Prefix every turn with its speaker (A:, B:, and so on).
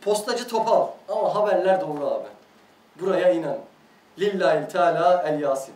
A: Postacı topal ama haberler doğru abi. Buraya inan. Lillahi Teala El Yasin.